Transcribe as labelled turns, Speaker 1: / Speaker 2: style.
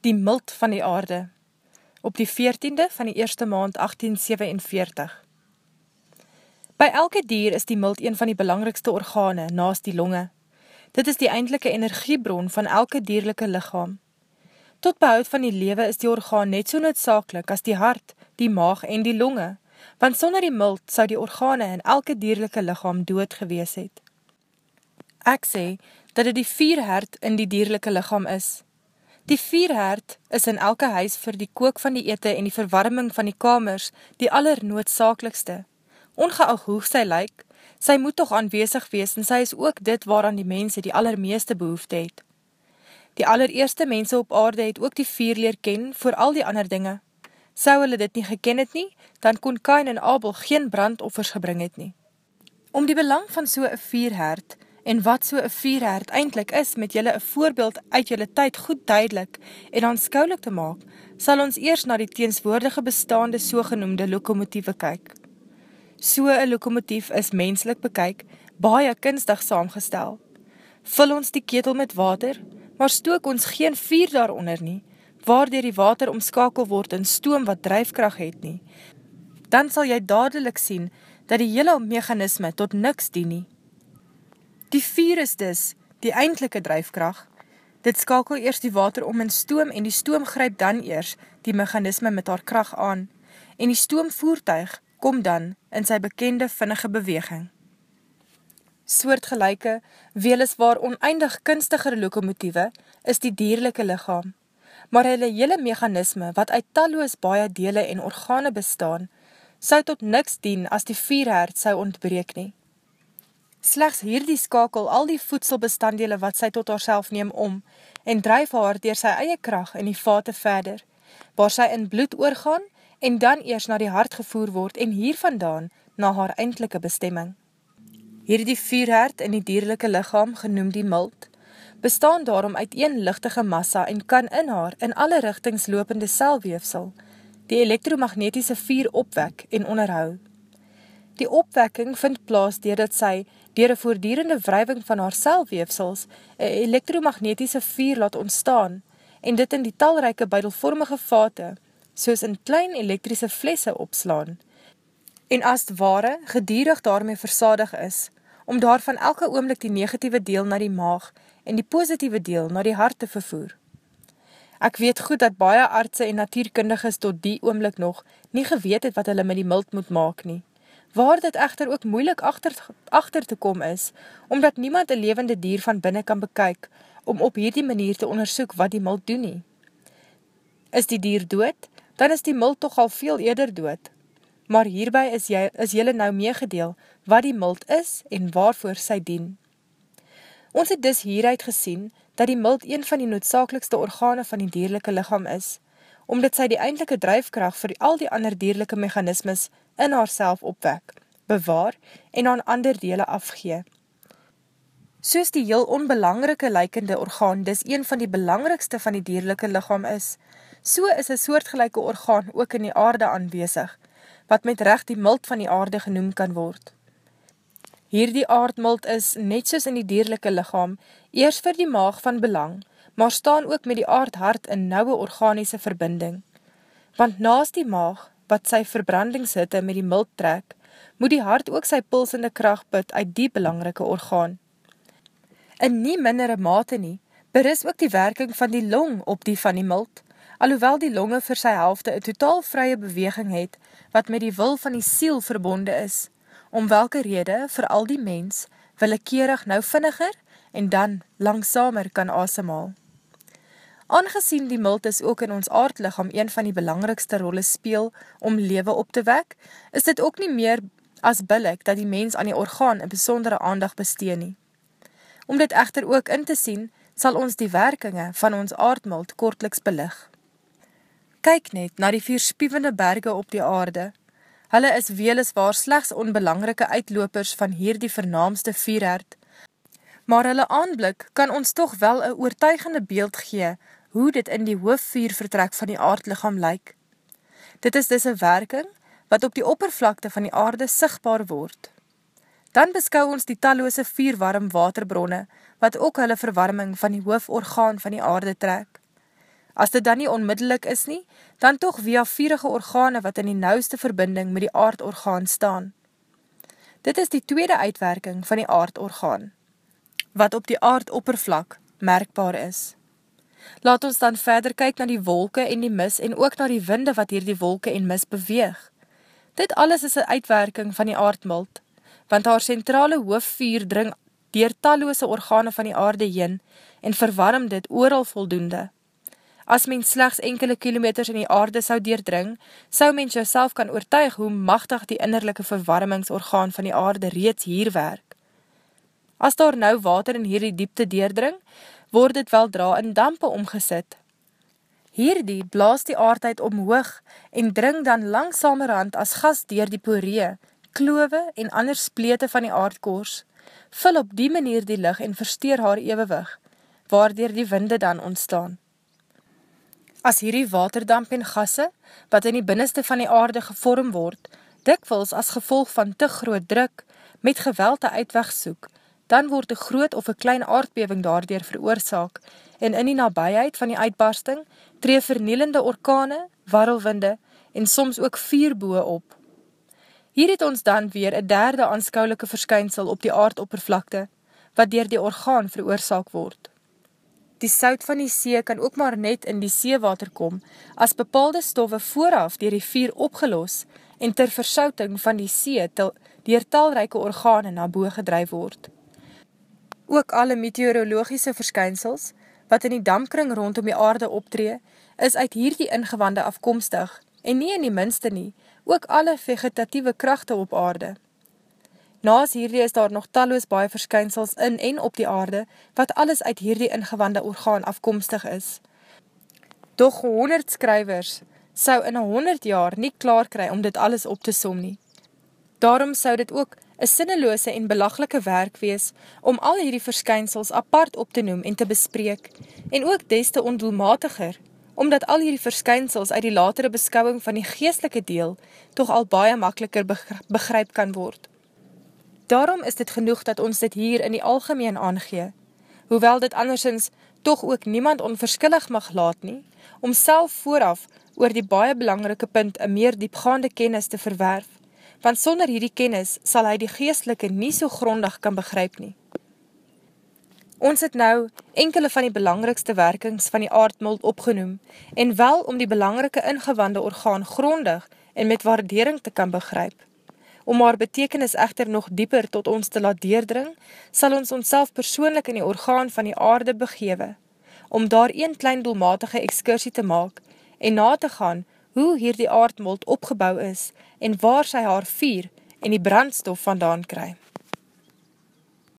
Speaker 1: die mild van die aarde, op die 14de van die eerste maand 1847. By elke dier is die mild een van die belangrikste organe naast die longe. Dit is die eindelike energiebron van elke dierlike lichaam. Tot behoud van die lewe is die orgaan net so noodzakelik as die hart, die maag en die longe, want sonder die mild sou die organe in elke dierlike lichaam dood gewees het. Ek sê, dat dit die vierhert in die dierlike lichaam is, Die vierherd is in elke huis vir die kook van die ete en die verwarming van die kamers die allernoodsakelikste. Ongeag hoe sy lyk, sy moet toch aanwezig wees en sy is ook dit waaraan die mense die allermeeste behoefte het. Die allereerste mense op aarde het ook die vier leer ken voor al die ander dinge. Sou hulle dit nie geken het nie, dan kon Kain en Abel geen brandoffers gebring het nie. Om die belang van so'n vierherd en wat so een vierherd eindelijk is met jylle een voorbeeld uit jylle tyd goed duidelik en aanskoulik te maak, sal ons eers na die teenswoordige bestaande sogenoemde lokomotieve kyk. So een lokomotief is menslik bekyk, baie kunstig saamgestel. Vul ons die ketel met water, maar stook ons geen vier daaronder nie, waardoor die water omskakel word in stoom wat drijfkracht het nie. Dan sal jy dadelijk sien, dat die hele mechanisme tot niks dien nie. Die vuur is dus die eindelike drijfkracht. Dit skakel eers die water om in stoom en die stoom gryp dan eers die mechanisme met haar kracht aan en die stoomvoertuig kom dan in sy bekende vinnige beweging. Soortgelijke, weliswaar oneindig kunstigere lokomotieve is die dierlijke lichaam, maar hulle hele mechanisme wat uit talloos baie dele en organe bestaan, sou tot niks dien as die vierherd sou ontbreek nie. Slechts hierdie skakel al die voedselbestanddele wat sy tot haarself neem om en drijf haar dier sy eie kracht in die vate verder, waar sy in bloed oorgaan en dan eers na die hart gevoer word en hiervandaan na haar eindelike bestemming. Hierdie vierherd in die dierlijke lichaam, genoem die mild, bestaan daarom uit een lichtige massa en kan in haar in alle richtings lopende selweefsel die elektromagnetiese vier opwek en onderhou. Die opwekking vind plaas dier dat sy dier een voordierende wrijving van haar selweefsels, een elektromagnetiese vier laat ontstaan, en dit in die talryke buidelvormige vate, soos in klein elektrische flesse opslaan, en as ware gedierig daarmee versadig is, om daarvan elke oomlik die negatieve deel na die maag en die positieve deel na die hart te vervoer. Ek weet goed dat baie artse en natuurkundiges tot die oomlik nog nie geweet het wat hulle met die mild moet maak nie waar dit echter ook moeilik achter, achter te kom is, omdat niemand een levende dier van binnen kan bekyk, om op hierdie manier te onderzoek wat die mult doen nie. Is die dier dood, dan is die mult toch al veel eerder dood. Maar hierby is, jy, is jylle nou meegedeel wat die mult is en waarvoor sy dien. Ons het dus hieruit gesien, dat die mult een van die noodzakelikste organe van die dierlijke lichaam is, omdat sy die eindelike drijfkracht vir al die ander dierlijke mechanismes in haarself opwek, bewaar en aan ander dele afgee. Soos die heel onbelangrike lykende orgaan dis een van die belangrikste van die dierlijke lichaam is, so is een soortgelijke orgaan ook in die aarde aanwezig, wat met recht die mult van die aarde genoem kan word. Hierdie aardmult is, net soos in die dierlijke lichaam, eers vir die maag van belang, maar staan ook met die aardhart in nouwe organiese verbinding. Want naast die maag wat sy verbrandingshitte met die mild trek, moet die hart ook sy pulsende kracht put uit die belangrike orgaan. In nie mindere mate nie, beris ook die werking van die long op die van die mild, alhoewel die longe vir sy helfte een totaal vrye beweging het, wat met die wil van die siel verbonde is, om welke rede vir al die mens willekeerig nou vinniger en dan langsamer kan asemhaal. Aangezien die mild is ook in ons aardlicham een van die belangrikste rolle speel om lewe op te wek, is dit ook nie meer as billik dat die mens aan die orgaan een besondere aandag bestee nie. Om dit echter ook in te sien, sal ons die werkinge van ons aardmild kortliks belig. Kyk net na die vier spievende berge op die aarde. Hulle is weliswaar slechts onbelangrike uitlopers van hier die vernaamste vierherd, maar hulle aanblik kan ons toch wel een oortuigende beeld gee hoe dit in die hoofdvuurvertrek van die aardlicham lyk. Dit is dus een werking wat op die oppervlakte van die aarde sigtbaar word. Dan beskou ons die talloose vierwarm waterbronne, wat ook hulle verwarming van die hoofdorgaan van die aarde trek. As dit dan nie onmiddellik is nie, dan toch via vierige organe wat in die nauwste verbinding met die aardorgaan staan. Dit is die tweede uitwerking van die aardorgaan, wat op die aardoppervlak merkbaar is. Laat ons dan verder kyk na die wolke en die mis en ook na die winde wat hier die wolke en mis beweeg. Dit alles is een uitwerking van die aardmult, want haar centrale hoofvuur dring dier talloose organe van die aarde heen en verwarm dit ooral voldoende. As mens slechts enkele kilometers in die aarde sou deerdring, sou mens jouself kan oortuig hoe machtig die innerlijke verwarmingsorgaan van die aarde reeds hier werk. As daar nou water in hierdie diepte deerdring, word dit wel dra in dampe omgesit. Hierdie blaas die aardheid omhoog en dring dan langsamerhand as gas dier die poree, klove en ander splete van die aardkoors, vul op die manier die lig en versteer haar ewewig, waardoor die winde dan ontstaan. As hierdie waterdamp en gasse, wat in die binneste van die aarde gevorm word, dikwils as gevolg van te groot druk, met geweld te uitweg soek, dan word een groot of een klein aardbeving daardoor veroorzaak en in die nabijheid van die uitbarsting tree vernielende orkane, warrelwinde en soms ook vierboe op. Hier het ons dan weer een derde aanskouwelike verskynsel op die aardoppervlakte, wat dier die orgaan veroorzaak word. Die sout van die see kan ook maar net in die seewater kom, as bepaalde stoffe vooraf dier die vier opgelos en ter versouting van die see dier talryke organe na boe gedrijf word. Ook alle meteorologiese verskynsels, wat in die dampkring rondom die aarde optree, is uit hierdie ingewande afkomstig, en nie in die minste nie, ook alle vegetatieve krachte op aarde. Naas hierdie is daar nog talloos baie verskynsels in en op die aarde, wat alles uit hierdie ingewande orgaan afkomstig is. Doch honderd skrywers sou in honderd jaar nie klaar kry om dit alles op te som nie. Daarom sou dit ook een sinneloose en belaglike werk wees om al hierdie verskynsels apart op te noem en te bespreek, en ook des te ondoelmatiger, omdat al hierdie verskynsels uit die latere beskouwing van die geestelike deel toch al baie makkeliker begryp kan word. Daarom is dit genoeg dat ons dit hier in die algemeen aangee, hoewel dit andersins toch ook niemand onverskillig mag laat nie, om self vooraf oor die baie belangrike punt een meer diepgaande kennis te verwerf, want sonder hierdie kennis sal hy die geestelike nie so grondig kan begryp nie. Ons het nou enkele van die belangrikste werkings van die aardmuld opgenoem, en wel om die belangrike ingewande orgaan grondig en met waardering te kan begryp. Om haar betekenis echter nog dieper tot ons te laat deerdring, sal ons onsself persoonlik in die orgaan van die aarde begewe, om daar een klein doelmatige excursie te maak en na te gaan hoe hier die aardmold opgebouw is en waar sy haar vier en die brandstof vandaan kry.